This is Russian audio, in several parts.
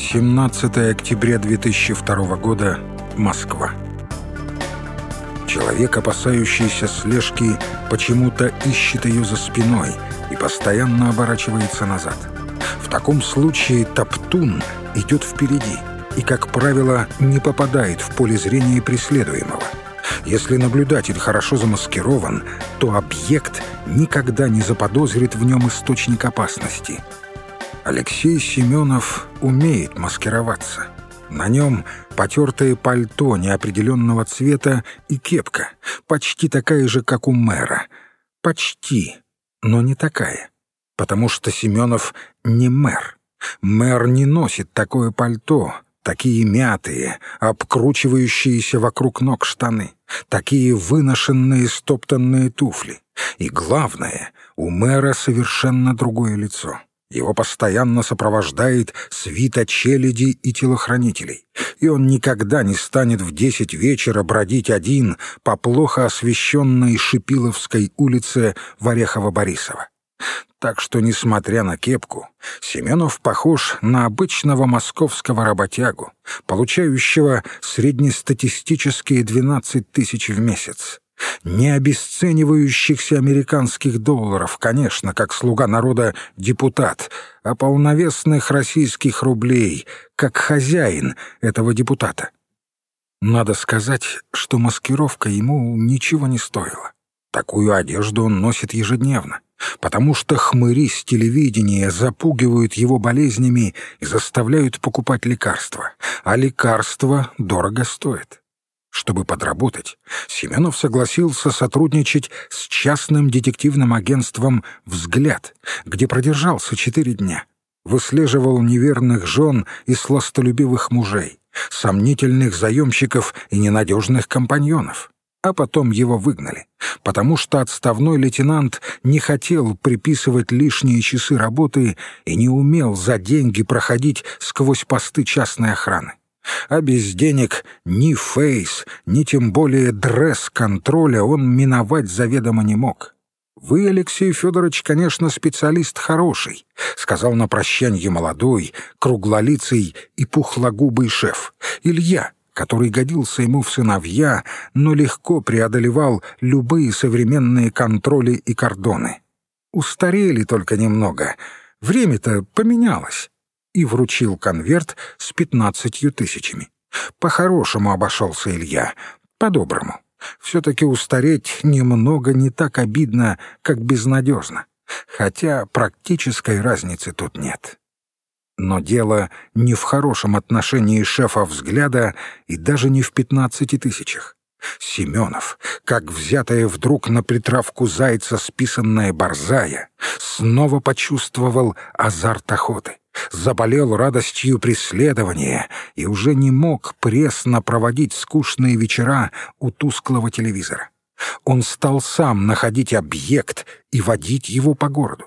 17 октября 2002 года. Москва. Человек, опасающийся слежки, почему-то ищет ее за спиной и постоянно оборачивается назад. В таком случае Топтун идет впереди и, как правило, не попадает в поле зрения преследуемого. Если наблюдатель хорошо замаскирован, то объект никогда не заподозрит в нем источник опасности — Алексей Семенов умеет маскироваться. На нем потертое пальто неопределенного цвета и кепка, почти такая же, как у мэра. Почти, но не такая, потому что Семенов не мэр. Мэр не носит такое пальто, такие мятые, обкручивающиеся вокруг ног штаны, такие выношенные стоптанные туфли. И главное, у мэра совершенно другое лицо. Его постоянно сопровождает свита челяди и телохранителей, и он никогда не станет в десять вечера бродить один по плохо освещенной Шипиловской улице Варехова-Борисова. Так что, несмотря на кепку, Семенов похож на обычного московского работягу, получающего среднестатистические 12 тысяч в месяц не обесценивающихся американских долларов, конечно, как слуга народа депутат, а полновесных российских рублей, как хозяин этого депутата. Надо сказать, что маскировка ему ничего не стоила. Такую одежду он носит ежедневно, потому что хмыри с телевидения запугивают его болезнями и заставляют покупать лекарства, а лекарства дорого стоят. Чтобы подработать, Семенов согласился сотрудничать с частным детективным агентством «Взгляд», где продержался четыре дня. Выслеживал неверных жен и сластолюбивых мужей, сомнительных заемщиков и ненадежных компаньонов. А потом его выгнали, потому что отставной лейтенант не хотел приписывать лишние часы работы и не умел за деньги проходить сквозь посты частной охраны а без денег ни фейс, ни тем более дресс-контроля он миновать заведомо не мог. «Вы, Алексей Федорович, конечно, специалист хороший», — сказал на прощанье молодой, круглолицый и пухлогубый шеф. «Илья, который годился ему в сыновья, но легко преодолевал любые современные контроли и кордоны. Устарели только немного. Время-то поменялось и вручил конверт с пятнадцатью тысячами. По-хорошему обошелся Илья, по-доброму. Все-таки устареть немного не так обидно, как безнадежно, хотя практической разницы тут нет. Но дело не в хорошем отношении шефа взгляда и даже не в пятнадцати тысячах. Семенов, как взятая вдруг на притравку зайца списанная борзая, снова почувствовал азарт охоты заболел радостью преследования и уже не мог пресно проводить скучные вечера у тусклого телевизора. Он стал сам находить объект и водить его по городу.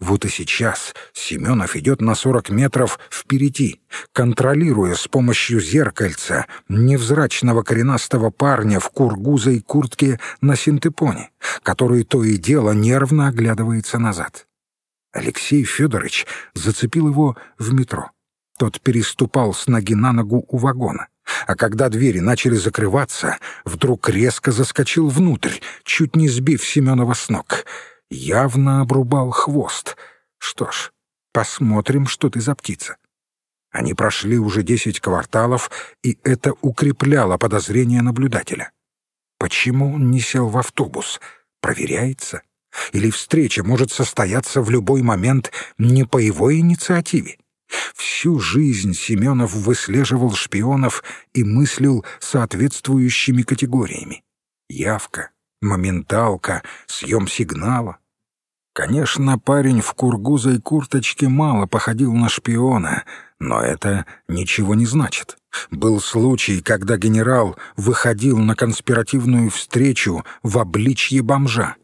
Вот и сейчас Семенов идет на сорок метров впереди, контролируя с помощью зеркальца невзрачного коренастого парня в кургузой куртке на синтепоне, который то и дело нервно оглядывается назад. Алексей Федорович зацепил его в метро. Тот переступал с ноги на ногу у вагона. А когда двери начали закрываться, вдруг резко заскочил внутрь, чуть не сбив Семенова с ног. Явно обрубал хвост. Что ж, посмотрим, что ты за птица. Они прошли уже десять кварталов, и это укрепляло подозрение наблюдателя. Почему он не сел в автобус? Проверяется? Или встреча может состояться в любой момент не по его инициативе. Всю жизнь Семенов выслеживал шпионов и мыслил соответствующими категориями. Явка, моменталка, съем сигнала. Конечно, парень в кургузой курточке мало походил на шпиона, но это ничего не значит. Был случай, когда генерал выходил на конспиративную встречу в обличье бомжа.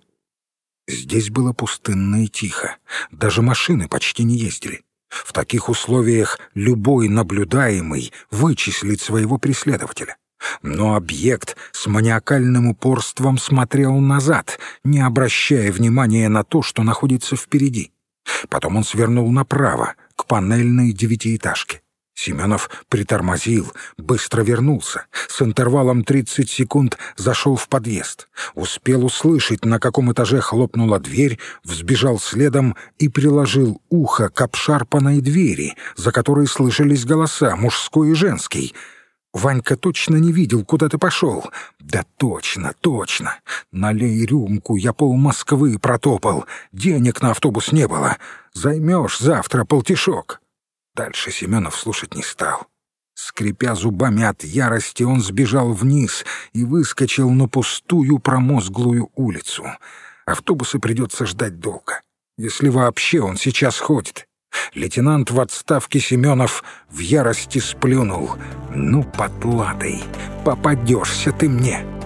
Здесь было пустынно и тихо. Даже машины почти не ездили. В таких условиях любой наблюдаемый вычислит своего преследователя. Но объект с маниакальным упорством смотрел назад, не обращая внимания на то, что находится впереди. Потом он свернул направо, к панельной девятиэтажке. Семенов притормозил, быстро вернулся. С интервалом 30 секунд зашел в подъезд. Успел услышать, на каком этаже хлопнула дверь, взбежал следом и приложил ухо к обшарпанной двери, за которой слышались голоса, мужской и женский. Ванька точно не видел, куда ты пошел. Да точно, точно. Налей рюмку, я пол Москвы протопал. Денег на автобус не было. Займешь завтра полтишок. Дальше Семенов слушать не стал. Скрипя зубами от ярости, он сбежал вниз и выскочил на пустую промозглую улицу. Автобусы придется ждать долго. Если вообще он сейчас ходит. Лейтенант в отставке Семенов в ярости сплюнул. «Ну, потлатый, попадешься ты мне!»